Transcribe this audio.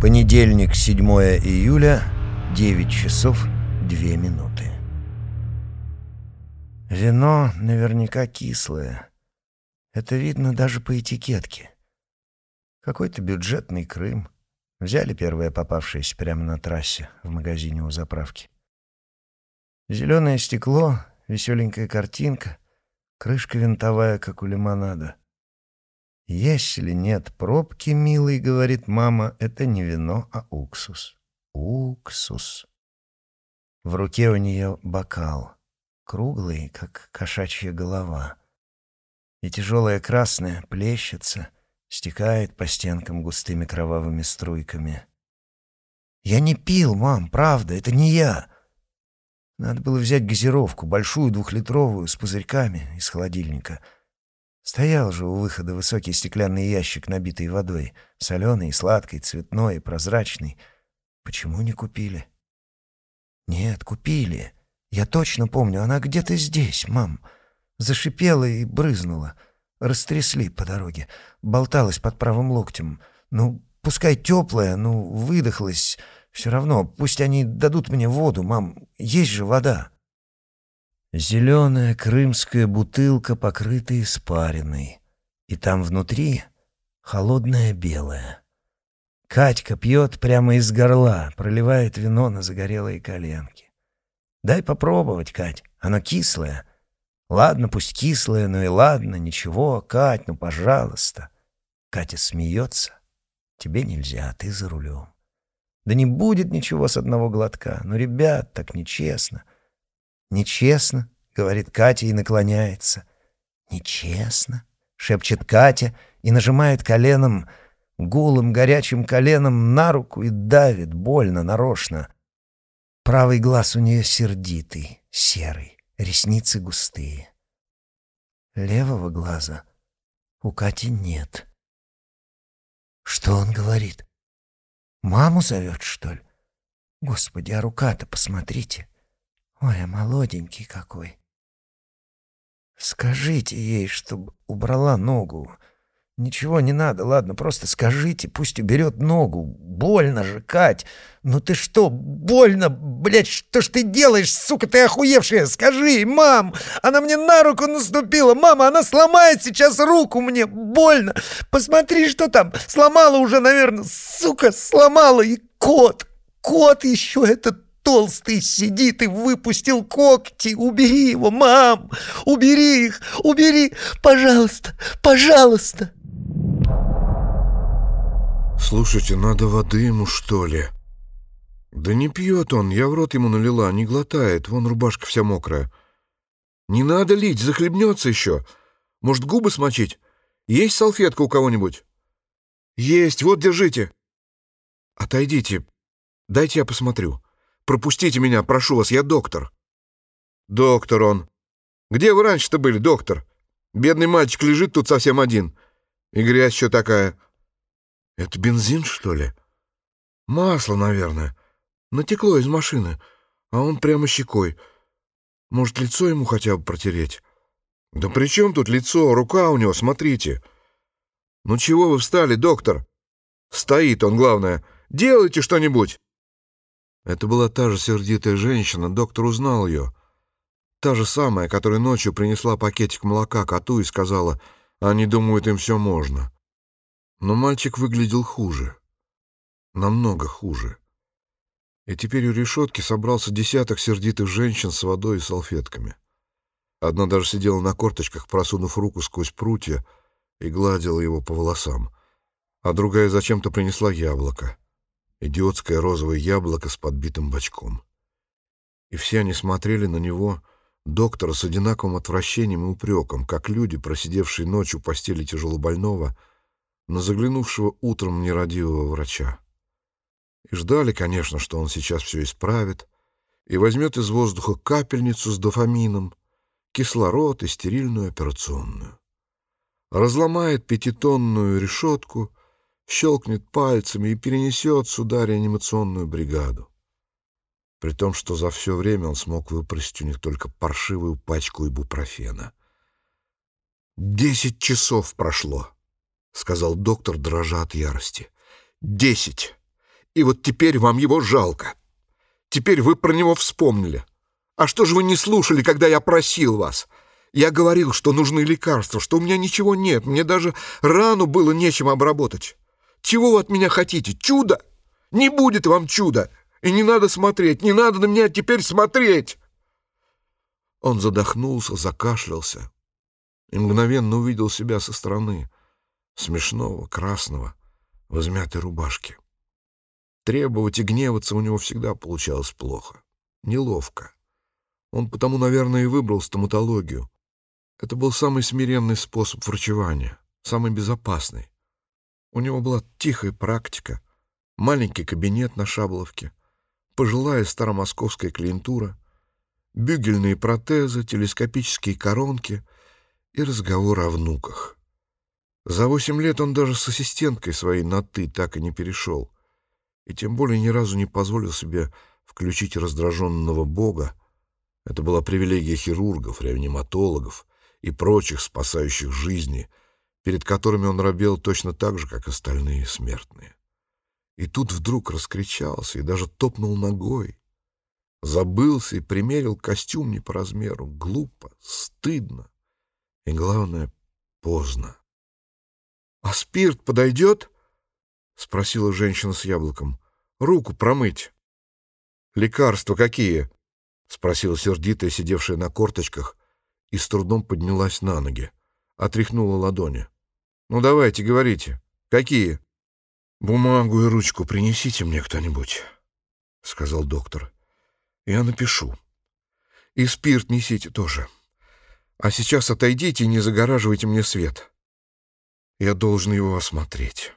Понедельник, 7 июля, 9 часов 2 минуты. Вино наверняка кислое. Это видно даже по этикетке. Какой-то бюджетный Крым. Взяли первое попавшееся прямо на трассе в магазине у заправки. Зеленое стекло, веселенькая картинка, крышка винтовая, как у лимонада. «Если нет пробки, милый, — говорит мама, — это не вино, а уксус. Уксус». В руке у нее бокал, круглый, как кошачья голова. И тяжелая красная плещется, стекает по стенкам густыми кровавыми струйками. «Я не пил, мам, правда, это не я!» Надо было взять газировку, большую двухлитровую, с пузырьками из холодильника — Стоял же у выхода высокий стеклянный ящик, набитый водой, соленый, сладкий, цветной и прозрачный. Почему не купили? Нет, купили. Я точно помню, она где-то здесь, мам. Зашипела и брызнула. Растрясли по дороге. Болталась под правым локтем. Ну, пускай теплая, ну, выдохлась. Все равно, пусть они дадут мне воду, мам. Есть же вода. Зеленая крымская бутылка, покрытая испариной. И там внутри холодная белая. Катька пьет прямо из горла, проливает вино на загорелые коленки. «Дай попробовать, Кать, оно кислое». «Ладно, пусть кислое, ну и ладно, ничего, Кать, ну пожалуйста». Катя смеется. «Тебе нельзя, ты за рулем». «Да не будет ничего с одного глотка. Ну, ребят, так нечестно». «Нечестно», — говорит Катя и наклоняется. «Нечестно», — шепчет Катя и нажимает коленом, гулым горячим коленом на руку и давит, больно, нарочно. Правый глаз у нее сердитый, серый, ресницы густые. Левого глаза у Кати нет. Что он говорит? Маму зовет, что ли? Господи, а рука-то посмотрите. Ой, а молоденький какой. Скажите ей, чтобы убрала ногу. Ничего не надо, ладно, просто скажите, пусть уберет ногу. Больно же, Кать. Ну ты что, больно? Блядь, что ж ты делаешь, сука ты охуевшая? Скажи, мам, она мне на руку наступила. Мама, она сломает сейчас руку мне. Больно. Посмотри, что там. Сломала уже, наверное. Сука, сломала. И кот. Кот еще этот толстый сидит и выпустил когти. Убери его, мам! Убери их! Убери! Пожалуйста! Пожалуйста!» «Слушайте, надо воды ему, что ли?» «Да не пьет он, я в рот ему налила, не глотает, вон рубашка вся мокрая». «Не надо лить, захлебнется еще. Может, губы смочить? Есть салфетка у кого-нибудь?» «Есть, вот, держите». «Отойдите, дайте я посмотрю». Пропустите меня, прошу вас, я доктор». «Доктор он. Где вы раньше-то были, доктор? Бедный мальчик лежит тут совсем один. И грязь еще такая». «Это бензин, что ли?» «Масло, наверное. Натекло из машины, а он прямо щекой. Может, лицо ему хотя бы протереть?» «Да при чем тут лицо? Рука у него, смотрите!» «Ну чего вы встали, доктор?» «Стоит он, главное. Делайте что-нибудь!» Это была та же сердитая женщина, доктор узнал ее. Та же самая, которая ночью принесла пакетик молока коту и сказала, они думают, им все можно. Но мальчик выглядел хуже. Намного хуже. И теперь у решетки собрался десяток сердитых женщин с водой и салфетками. Одна даже сидела на корточках, просунув руку сквозь прутья, и гладила его по волосам, а другая зачем-то принесла яблоко идиотское розовое яблоко с подбитым бочком. И все они смотрели на него, доктора, с одинаковым отвращением и упреком, как люди, просидевшие ночью в постели тяжелобольного, на заглянувшего утром нерадивого врача. И ждали, конечно, что он сейчас все исправит и возьмет из воздуха капельницу с дофамином, кислород и стерильную операционную. Разломает пятитонную решетку — щелкнет пальцами и перенесет сюда реанимационную бригаду. При том, что за все время он смог выпросить у них только паршивую пачку ибупрофена. «Десять часов прошло», — сказал доктор, дрожа от ярости. «Десять! И вот теперь вам его жалко. Теперь вы про него вспомнили. А что же вы не слушали, когда я просил вас? Я говорил, что нужны лекарства, что у меня ничего нет, мне даже рану было нечем обработать. Чего вы от меня хотите? Чудо? Не будет вам чуда. И не надо смотреть, не надо на меня теперь смотреть. Он задохнулся, закашлялся и мгновенно увидел себя со стороны, смешного, красного, в измятой рубашке. Требовать и гневаться у него всегда получалось плохо, неловко. Он потому, наверное, и выбрал стоматологию. Это был самый смиренный способ врачевания, самый безопасный. У него была тихая практика, маленький кабинет на Шабловке, пожилая старомосковская клиентура, бюгельные протезы, телескопические коронки и разговор о внуках. За восемь лет он даже с ассистенткой своей на «ты» так и не перешел, и тем более ни разу не позволил себе включить раздраженного бога. Это была привилегия хирургов, реаниматологов и прочих спасающих жизни, перед которыми он робел точно так же, как остальные смертные. И тут вдруг раскричался и даже топнул ногой. Забылся и примерил костюм не по размеру. Глупо, стыдно и, главное, поздно. — А спирт подойдет? — спросила женщина с яблоком. — Руку промыть. — Лекарства какие? — спросила сердитая, сидевшая на корточках, и с трудом поднялась на ноги. Отряхнула ладони. — Ну, давайте, говорите. Какие? — Бумагу и ручку принесите мне кто-нибудь, — сказал доктор. — Я напишу. И спирт несите тоже. А сейчас отойдите и не загораживайте мне свет. Я должен его осмотреть.